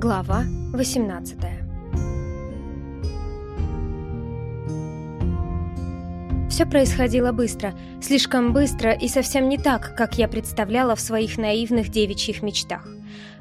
Глава 18 Все происходило быстро, слишком быстро и совсем не так, как я представляла в своих наивных девичьих мечтах.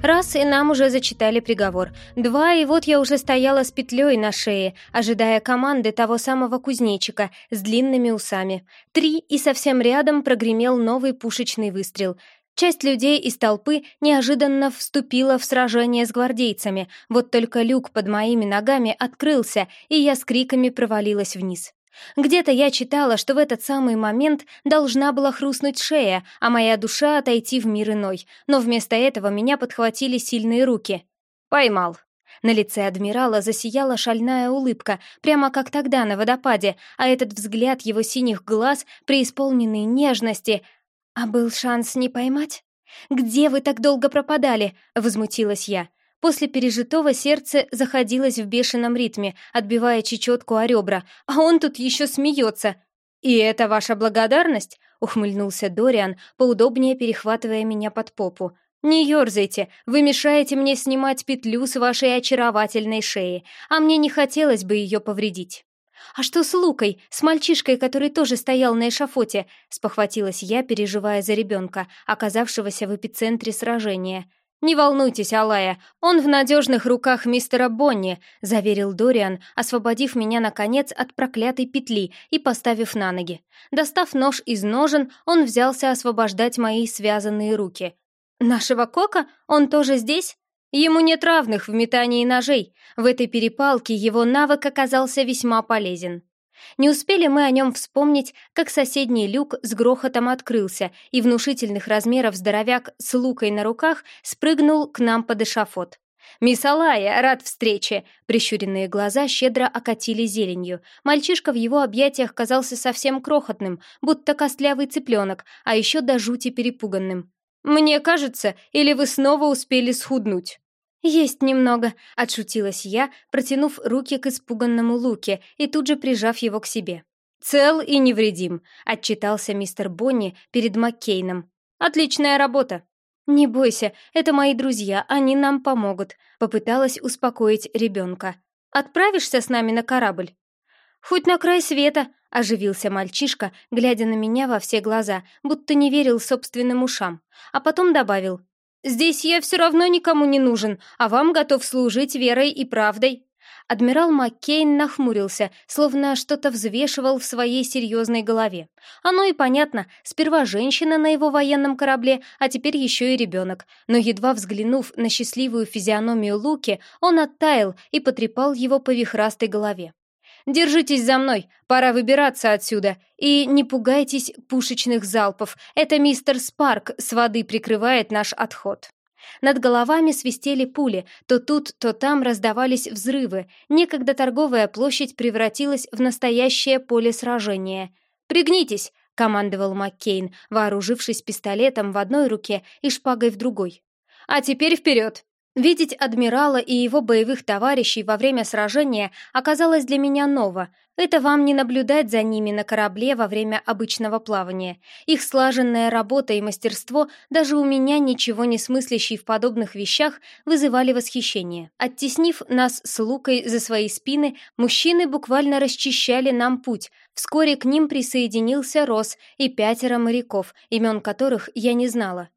Раз, и нам уже зачитали приговор. Два, и вот я уже стояла с петлей на шее, ожидая команды того самого кузнечика с длинными усами. Три, и совсем рядом прогремел новый пушечный выстрел. Часть людей из толпы неожиданно вступила в сражение с гвардейцами, вот только люк под моими ногами открылся, и я с криками провалилась вниз. Где-то я читала, что в этот самый момент должна была хрустнуть шея, а моя душа отойти в мир иной, но вместо этого меня подхватили сильные руки. «Поймал», на лице адмирала засияла шальная улыбка, прямо как тогда на водопаде, а этот взгляд его синих глаз, преисполненный нежности, «А был шанс не поймать? Где вы так долго пропадали?» — возмутилась я. После пережитого сердце заходилось в бешеном ритме, отбивая чечетку о ребра, а он тут еще смеется. «И это ваша благодарность?» — ухмыльнулся Дориан, поудобнее перехватывая меня под попу. «Не ерзайте, вы мешаете мне снимать петлю с вашей очаровательной шеи, а мне не хотелось бы ее повредить». «А что с Лукой, с мальчишкой, который тоже стоял на эшафоте?» — спохватилась я, переживая за ребенка, оказавшегося в эпицентре сражения. «Не волнуйтесь, Алая, он в надежных руках мистера Бонни», — заверил Дориан, освободив меня, наконец, от проклятой петли и поставив на ноги. Достав нож из ножен, он взялся освобождать мои связанные руки. «Нашего Кока? Он тоже здесь?» Ему нет равных в метании ножей. В этой перепалке его навык оказался весьма полезен. Не успели мы о нем вспомнить, как соседний люк с грохотом открылся, и внушительных размеров здоровяк с лукой на руках спрыгнул к нам под эшафот. «Мисс Алая, рад встрече!» Прищуренные глаза щедро окатили зеленью. Мальчишка в его объятиях казался совсем крохотным, будто костлявый цыпленок, а еще до жути перепуганным. «Мне кажется, или вы снова успели схуднуть?» «Есть немного», — отшутилась я, протянув руки к испуганному Луке и тут же прижав его к себе. «Цел и невредим», — отчитался мистер Бонни перед Маккейном. «Отличная работа». «Не бойся, это мои друзья, они нам помогут», — попыталась успокоить ребенка. «Отправишься с нами на корабль?» «Хоть на край света», — оживился мальчишка, глядя на меня во все глаза, будто не верил собственным ушам, а потом добавил «Здесь я все равно никому не нужен, а вам готов служить верой и правдой». Адмирал Маккейн нахмурился, словно что-то взвешивал в своей серьезной голове. Оно и понятно, сперва женщина на его военном корабле, а теперь еще и ребенок. Но едва взглянув на счастливую физиономию Луки, он оттаял и потрепал его по вихрастой голове. Держитесь за мной, пора выбираться отсюда. И не пугайтесь пушечных залпов, это мистер Спарк с воды прикрывает наш отход». Над головами свистели пули, то тут, то там раздавались взрывы. Некогда торговая площадь превратилась в настоящее поле сражения. «Пригнитесь!» — командовал Маккейн, вооружившись пистолетом в одной руке и шпагой в другой. «А теперь вперед!» Видеть адмирала и его боевых товарищей во время сражения оказалось для меня ново. Это вам не наблюдать за ними на корабле во время обычного плавания. Их слаженная работа и мастерство, даже у меня, ничего не смыслящий в подобных вещах, вызывали восхищение. Оттеснив нас с Лукой за свои спины, мужчины буквально расчищали нам путь. Вскоре к ним присоединился Рос и пятеро моряков, имен которых я не знала.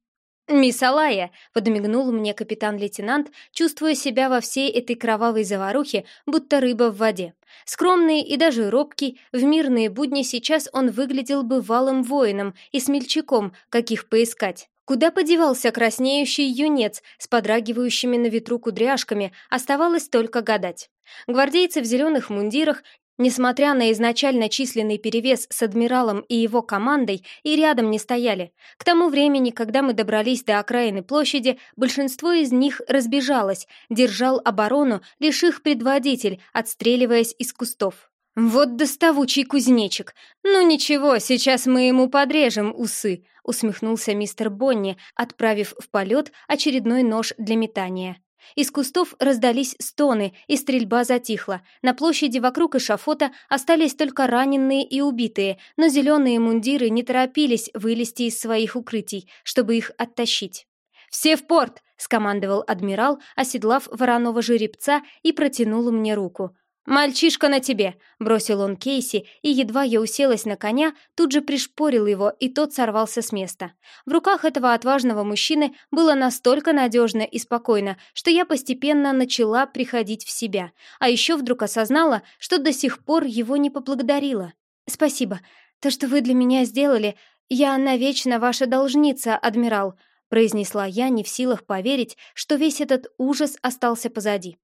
«Мисс Алая!» — подмигнул мне капитан-лейтенант, чувствуя себя во всей этой кровавой заварухе, будто рыба в воде. Скромный и даже робкий, в мирные будни сейчас он выглядел бы валым воином и смельчаком, каких поискать. Куда подевался краснеющий юнец с подрагивающими на ветру кудряшками, оставалось только гадать. Гвардейцы в зеленых мундирах Несмотря на изначально численный перевес с адмиралом и его командой, и рядом не стояли. К тому времени, когда мы добрались до окраины площади, большинство из них разбежалось, держал оборону лишь их предводитель, отстреливаясь из кустов. «Вот доставучий кузнечик! Ну ничего, сейчас мы ему подрежем усы!» усмехнулся мистер Бонни, отправив в полет очередной нож для метания. Из кустов раздались стоны, и стрельба затихла. На площади вокруг эшафота остались только раненые и убитые, но зеленые мундиры не торопились вылезти из своих укрытий, чтобы их оттащить. «Все в порт!» — скомандовал адмирал, оседлав вороного жеребца и протянул мне руку. «Мальчишка на тебе!» — бросил он Кейси, и едва я уселась на коня, тут же пришпорил его, и тот сорвался с места. В руках этого отважного мужчины было настолько надежно и спокойно, что я постепенно начала приходить в себя, а еще вдруг осознала, что до сих пор его не поблагодарила. «Спасибо. То, что вы для меня сделали, я навечно ваша должница, адмирал», произнесла я, не в силах поверить, что весь этот ужас остался позади.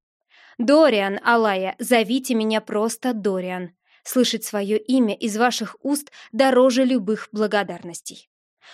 «Дориан, Алая, зовите меня просто Дориан. Слышать свое имя из ваших уст дороже любых благодарностей».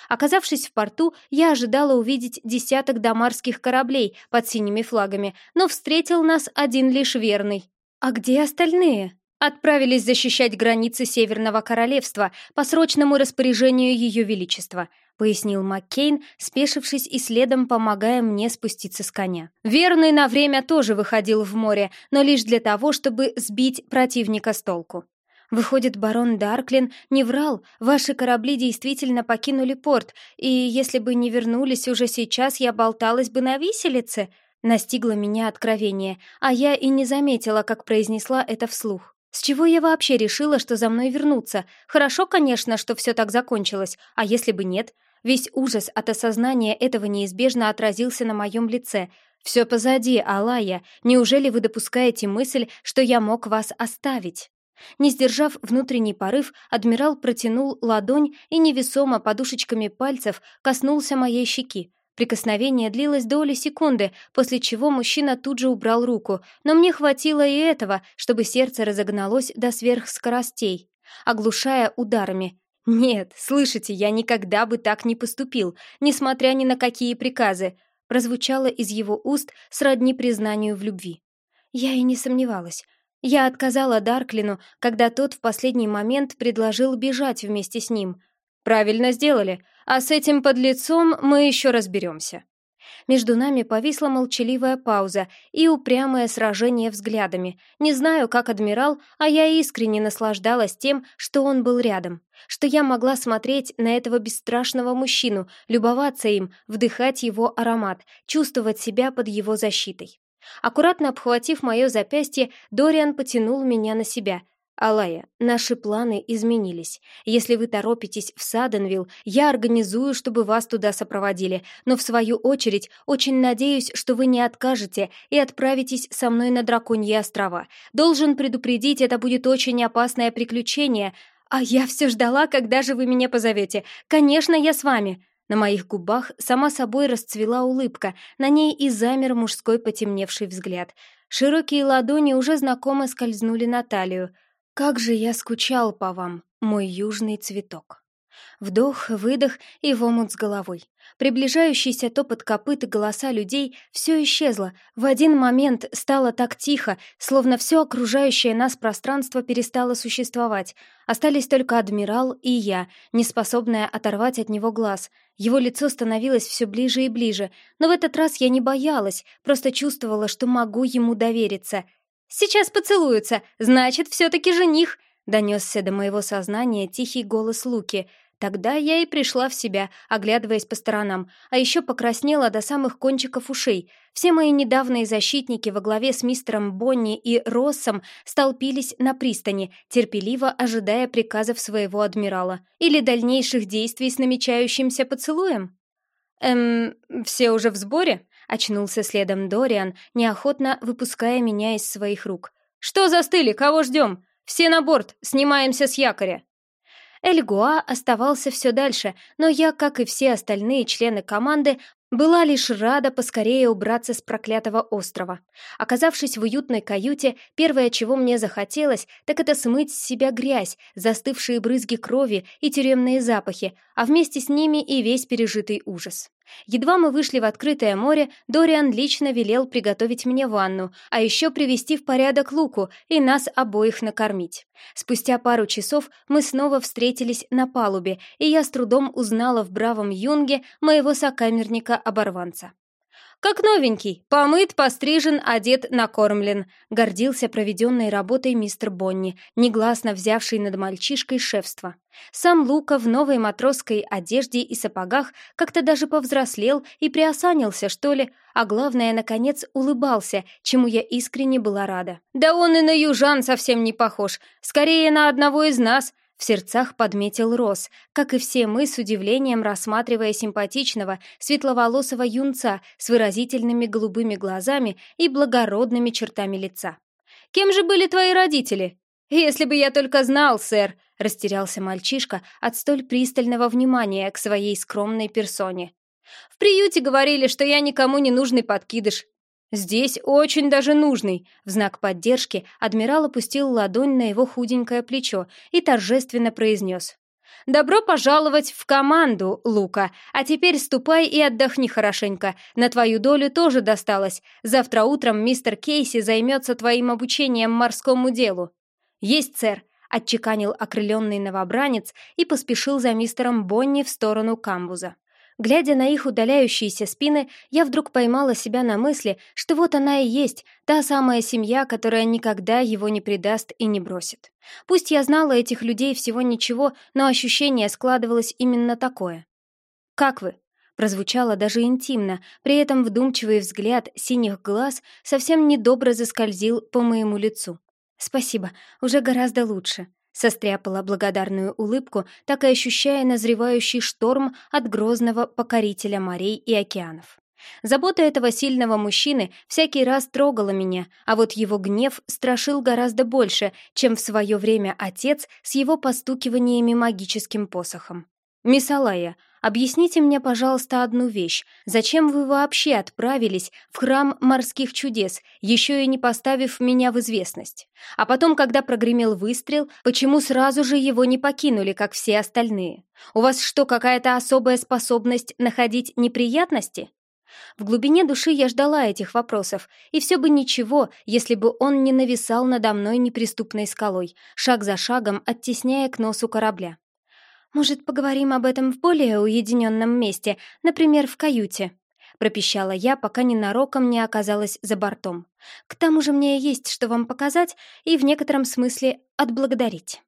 Оказавшись в порту, я ожидала увидеть десяток домарских кораблей под синими флагами, но встретил нас один лишь верный. «А где остальные?» отправились защищать границы Северного Королевства по срочному распоряжению Ее Величества, пояснил Маккейн, спешившись и следом помогая мне спуститься с коня. Верный на время тоже выходил в море, но лишь для того, чтобы сбить противника с толку. Выходит, барон Дарклин не врал, ваши корабли действительно покинули порт, и если бы не вернулись уже сейчас, я болталась бы на виселице. Настигло меня откровение, а я и не заметила, как произнесла это вслух. С чего я вообще решила, что за мной вернуться? Хорошо, конечно, что все так закончилось, а если бы нет? Весь ужас от осознания этого неизбежно отразился на моем лице. «Все позади, Алая. Неужели вы допускаете мысль, что я мог вас оставить?» Не сдержав внутренний порыв, адмирал протянул ладонь и невесомо подушечками пальцев коснулся моей щеки. Прикосновение длилось доли секунды, после чего мужчина тут же убрал руку, но мне хватило и этого, чтобы сердце разогналось до сверхскоростей, оглушая ударами. «Нет, слышите, я никогда бы так не поступил, несмотря ни на какие приказы», прозвучало из его уст сродни признанию в любви. Я и не сомневалась. Я отказала Дарклину, когда тот в последний момент предложил бежать вместе с ним. «Правильно сделали. А с этим подлецом мы еще разберемся». Между нами повисла молчаливая пауза и упрямое сражение взглядами. Не знаю, как адмирал, а я искренне наслаждалась тем, что он был рядом, что я могла смотреть на этого бесстрашного мужчину, любоваться им, вдыхать его аромат, чувствовать себя под его защитой. Аккуратно обхватив мое запястье, Дориан потянул меня на себя, «Алая, наши планы изменились. Если вы торопитесь в Саденвилл, я организую, чтобы вас туда сопроводили, но в свою очередь очень надеюсь, что вы не откажете и отправитесь со мной на Драконьи острова. Должен предупредить, это будет очень опасное приключение. А я все ждала, когда же вы меня позовете. Конечно, я с вами». На моих губах сама собой расцвела улыбка, на ней и замер мужской потемневший взгляд. Широкие ладони уже знакомо скользнули на талию. Как же я скучал по вам, мой южный цветок. Вдох, выдох и в омут с головой. Приближающийся топот копыт и голоса людей все исчезло. В один момент стало так тихо, словно все окружающее нас пространство перестало существовать. Остались только адмирал и я, неспособная оторвать от него глаз. Его лицо становилось все ближе и ближе, но в этот раз я не боялась, просто чувствовала, что могу ему довериться — Сейчас поцелуются, значит, все-таки жених!» Донесся до моего сознания тихий голос Луки. Тогда я и пришла в себя, оглядываясь по сторонам, а еще покраснела до самых кончиков ушей. Все мои недавние защитники во главе с мистером Бонни и Россом столпились на пристани, терпеливо ожидая приказов своего адмирала или дальнейших действий с намечающимся поцелуем. «Эм, все уже в сборе?» Очнулся следом Дориан, неохотно выпуская меня из своих рук. «Что застыли? Кого ждем? Все на борт! Снимаемся с якоря!» Эльгуа оставался все дальше, но я, как и все остальные члены команды, была лишь рада поскорее убраться с проклятого острова. Оказавшись в уютной каюте, первое, чего мне захотелось, так это смыть с себя грязь, застывшие брызги крови и тюремные запахи, а вместе с ними и весь пережитый ужас. Едва мы вышли в открытое море, Дориан лично велел приготовить мне ванну, а еще привести в порядок луку и нас обоих накормить. Спустя пару часов мы снова встретились на палубе, и я с трудом узнала в бравом юнге моего сокамерника-оборванца. Как новенький, помыт, пострижен, одет, накормлен», — гордился проведенной работой мистер Бонни, негласно взявший над мальчишкой шефство. Сам Лука в новой матросской одежде и сапогах как-то даже повзрослел и приосанился, что ли, а главное, наконец, улыбался, чему я искренне была рада. «Да он и на южан совсем не похож, скорее на одного из нас», в сердцах подметил Рос, как и все мы с удивлением рассматривая симпатичного, светловолосого юнца с выразительными голубыми глазами и благородными чертами лица. «Кем же были твои родители?» «Если бы я только знал, сэр!» — растерялся мальчишка от столь пристального внимания к своей скромной персоне. «В приюте говорили, что я никому не нужный подкидыш. Здесь очень даже нужный!» В знак поддержки адмирал опустил ладонь на его худенькое плечо и торжественно произнес. «Добро пожаловать в команду, Лука. А теперь ступай и отдохни хорошенько. На твою долю тоже досталось. Завтра утром мистер Кейси займется твоим обучением морскому делу». «Есть, сэр!» — отчеканил окрыленный новобранец и поспешил за мистером Бонни в сторону камбуза. Глядя на их удаляющиеся спины, я вдруг поймала себя на мысли, что вот она и есть, та самая семья, которая никогда его не предаст и не бросит. Пусть я знала этих людей всего ничего, но ощущение складывалось именно такое. «Как вы?» прозвучало даже интимно, при этом вдумчивый взгляд синих глаз совсем недобро заскользил по моему лицу. «Спасибо, уже гораздо лучше», — состряпала благодарную улыбку, так и ощущая назревающий шторм от грозного покорителя морей и океанов. Забота этого сильного мужчины всякий раз трогала меня, а вот его гнев страшил гораздо больше, чем в свое время отец с его постукиваниями магическим посохом. «Мисс Алая, объясните мне, пожалуйста, одну вещь. Зачем вы вообще отправились в храм морских чудес, еще и не поставив меня в известность? А потом, когда прогремел выстрел, почему сразу же его не покинули, как все остальные? У вас что, какая-то особая способность находить неприятности?» В глубине души я ждала этих вопросов, и все бы ничего, если бы он не нависал надо мной неприступной скалой, шаг за шагом оттесняя к носу корабля. «Может, поговорим об этом в более уединенном месте, например, в каюте?» пропищала я, пока ненароком не оказалась за бортом. «К тому же мне есть что вам показать и в некотором смысле отблагодарить».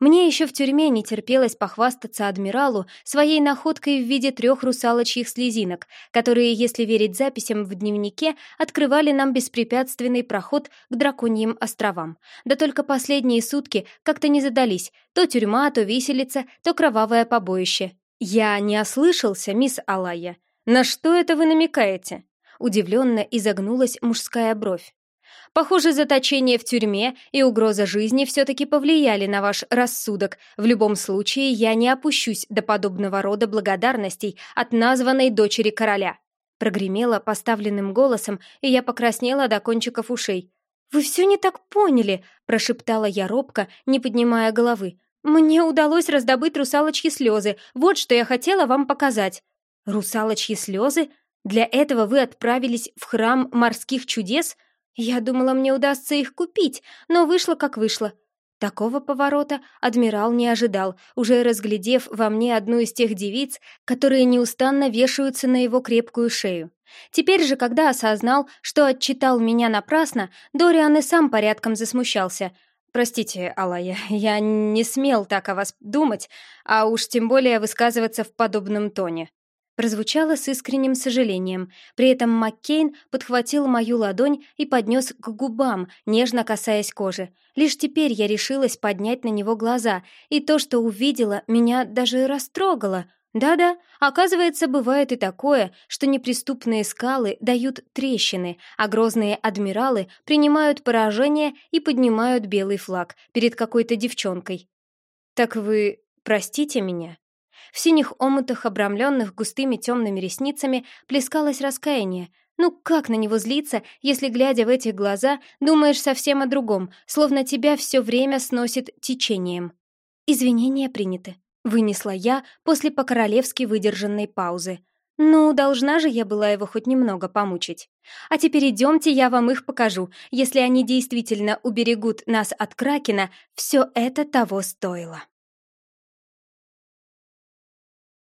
Мне еще в тюрьме не терпелось похвастаться адмиралу своей находкой в виде трех русалочьих слезинок, которые, если верить записям в дневнике, открывали нам беспрепятственный проход к драконьим островам. Да только последние сутки как-то не задались. То тюрьма, то виселица, то кровавое побоище. «Я не ослышался, мисс Алая. На что это вы намекаете?» Удивленно изогнулась мужская бровь. Похоже, заточение в тюрьме и угроза жизни все-таки повлияли на ваш рассудок. В любом случае, я не опущусь до подобного рода благодарностей от названной дочери короля». Прогремела поставленным голосом, и я покраснела до кончиков ушей. «Вы все не так поняли», — прошептала я робко, не поднимая головы. «Мне удалось раздобыть русалочьи слезы. Вот что я хотела вам показать». «Русалочьи слезы? Для этого вы отправились в храм морских чудес?» Я думала, мне удастся их купить, но вышло как вышло. Такого поворота адмирал не ожидал, уже разглядев во мне одну из тех девиц, которые неустанно вешаются на его крепкую шею. Теперь же, когда осознал, что отчитал меня напрасно, Дориан и сам порядком засмущался. «Простите, Алая, я не смел так о вас думать, а уж тем более высказываться в подобном тоне» прозвучало с искренним сожалением. При этом Маккейн подхватил мою ладонь и поднес к губам, нежно касаясь кожи. Лишь теперь я решилась поднять на него глаза, и то, что увидела, меня даже растрогало. Да-да, оказывается, бывает и такое, что неприступные скалы дают трещины, а грозные адмиралы принимают поражение и поднимают белый флаг перед какой-то девчонкой. «Так вы простите меня?» В синих омутах, обрамленных густыми темными ресницами, плескалось раскаяние. Ну как на него злиться, если, глядя в эти глаза, думаешь совсем о другом, словно тебя все время сносит течением? «Извинения приняты», — вынесла я после по-королевски выдержанной паузы. «Ну, должна же я была его хоть немного помучить. А теперь идемте, я вам их покажу. Если они действительно уберегут нас от Кракена, все это того стоило».